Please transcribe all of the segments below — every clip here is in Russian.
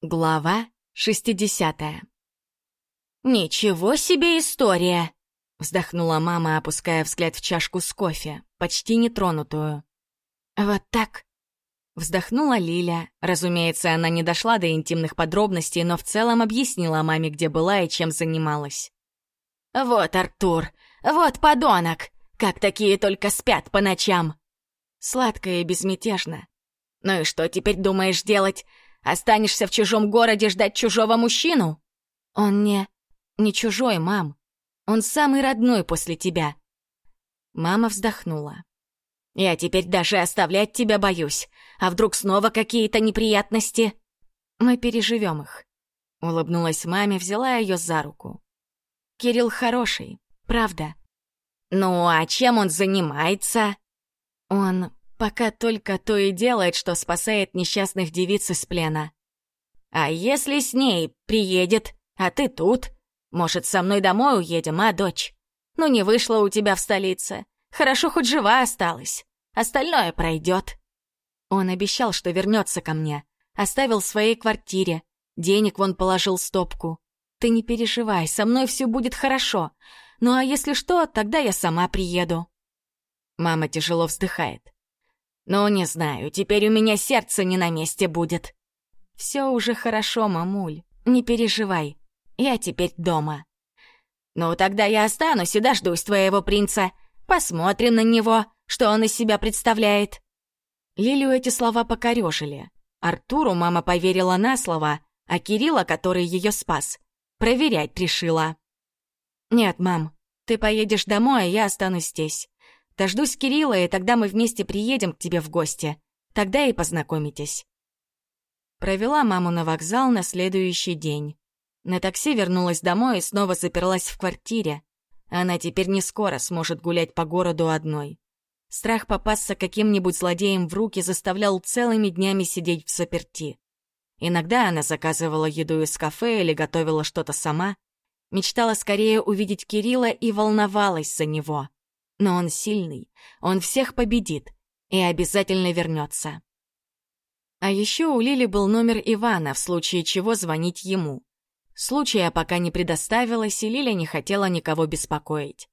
Глава 60 «Ничего себе история!» — вздохнула мама, опуская взгляд в чашку с кофе, почти нетронутую. «Вот так?» Вздохнула Лиля. Разумеется, она не дошла до интимных подробностей, но в целом объяснила маме, где была и чем занималась. «Вот Артур, вот подонок! Как такие только спят по ночам!» Сладко и безмятежно. «Ну и что теперь думаешь делать? Останешься в чужом городе ждать чужого мужчину?» «Он не... не чужой, мам. Он самый родной после тебя». Мама вздохнула. «Я теперь даже оставлять тебя боюсь. А вдруг снова какие-то неприятности?» «Мы переживем их», — улыбнулась маме, взяла ее за руку. «Кирилл хороший, правда». «Ну, а чем он занимается?» «Он пока только то и делает, что спасает несчастных девиц из плена». «А если с ней приедет, а ты тут? Может, со мной домой уедем, а, дочь? Ну, не вышло у тебя в столице. Хорошо, хоть жива осталась. Остальное пройдет. Он обещал, что вернется ко мне. Оставил в своей квартире. Денег вон положил стопку. Ты не переживай, со мной все будет хорошо. Ну а если что, тогда я сама приеду. Мама тяжело вздыхает. «Ну, не знаю, теперь у меня сердце не на месте будет». «Все уже хорошо, мамуль, не переживай. Я теперь дома». «Ну, тогда я останусь и дождусь твоего принца. Посмотрим на него, что он из себя представляет». Лилю эти слова покорежили. Артуру мама поверила на слово, а Кирилла, который ее спас, проверять решила. «Нет, мам, ты поедешь домой, а я останусь здесь. Дождусь Кирилла, и тогда мы вместе приедем к тебе в гости. Тогда и познакомитесь». Провела маму на вокзал на следующий день. На такси вернулась домой и снова заперлась в квартире. Она теперь не скоро сможет гулять по городу одной. Страх попасться каким-нибудь злодеем в руки заставлял целыми днями сидеть в заперти. Иногда она заказывала еду из кафе или готовила что-то сама. Мечтала скорее увидеть Кирилла и волновалась за него. Но он сильный, он всех победит и обязательно вернется. А еще у Лили был номер Ивана, в случае чего звонить ему. Случая пока не предоставилось, и Лиля не хотела никого беспокоить.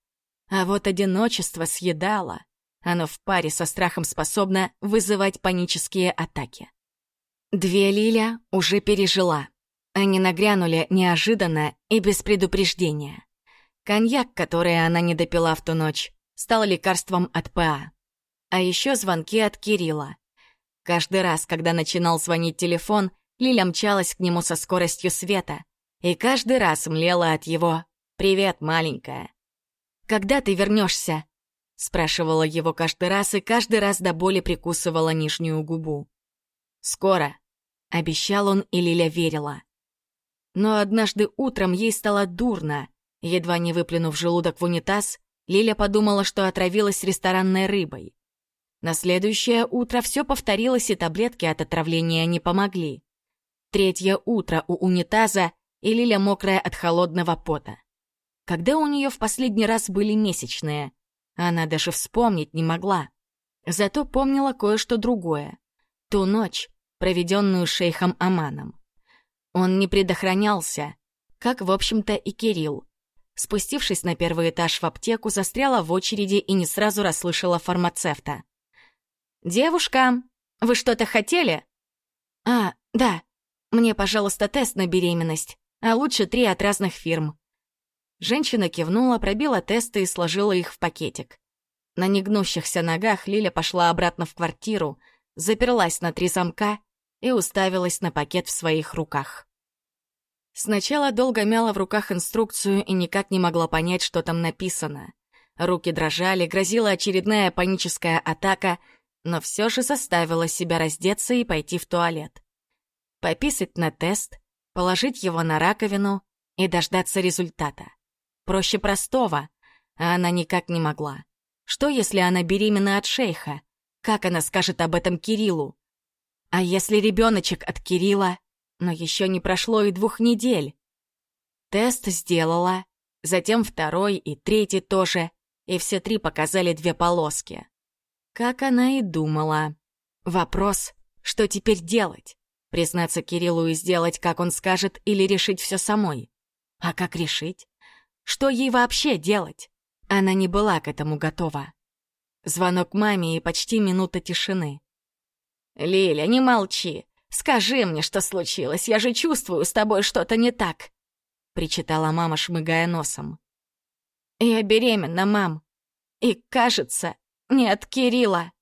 А вот одиночество съедало. Оно в паре со страхом способно вызывать панические атаки. Две Лиля уже пережила. Они нагрянули неожиданно и без предупреждения. Коньяк, который она не допила в ту ночь, стал лекарством от ПА. А еще звонки от Кирилла. Каждый раз, когда начинал звонить телефон, Лиля мчалась к нему со скоростью света. И каждый раз млела от его «Привет, маленькая». «Когда ты вернешься? Спрашивала его каждый раз и каждый раз до боли прикусывала нижнюю губу. «Скоро», — обещал он, и Лиля верила. Но однажды утром ей стало дурно. Едва не выплюнув желудок в унитаз, Лиля подумала, что отравилась ресторанной рыбой. На следующее утро все повторилось, и таблетки от отравления не помогли. Третье утро у унитаза, и Лиля мокрая от холодного пота. Когда у нее в последний раз были месячные? Она даже вспомнить не могла. Зато помнила кое-что другое. Ту ночь, проведенную шейхом Аманом. Он не предохранялся, как, в общем-то, и Кирилл. Спустившись на первый этаж в аптеку, застряла в очереди и не сразу расслышала фармацевта. «Девушка, вы что-то хотели?» «А, да. Мне, пожалуйста, тест на беременность, а лучше три от разных фирм. Женщина кивнула, пробила тесты и сложила их в пакетик. На негнущихся ногах Лиля пошла обратно в квартиру, заперлась на три замка и уставилась на пакет в своих руках. Сначала долго мяла в руках инструкцию и никак не могла понять, что там написано. Руки дрожали, грозила очередная паническая атака, но все же заставила себя раздеться и пойти в туалет. Пописать на тест, положить его на раковину и дождаться результата. Проще простого. А она никак не могла. Что, если она беременна от шейха? Как она скажет об этом Кириллу? А если ребеночек от Кирилла? Но еще не прошло и двух недель. Тест сделала, затем второй и третий тоже, и все три показали две полоски. Как она и думала. Вопрос, что теперь делать? Признаться Кириллу и сделать, как он скажет, или решить все самой? А как решить? Что ей вообще делать? Она не была к этому готова. Звонок маме и почти минута тишины. «Лиля, не молчи. Скажи мне, что случилось. Я же чувствую, с тобой что-то не так», — причитала мама, шмыгая носом. «Я беременна, мам. И, кажется, не от Кирилла».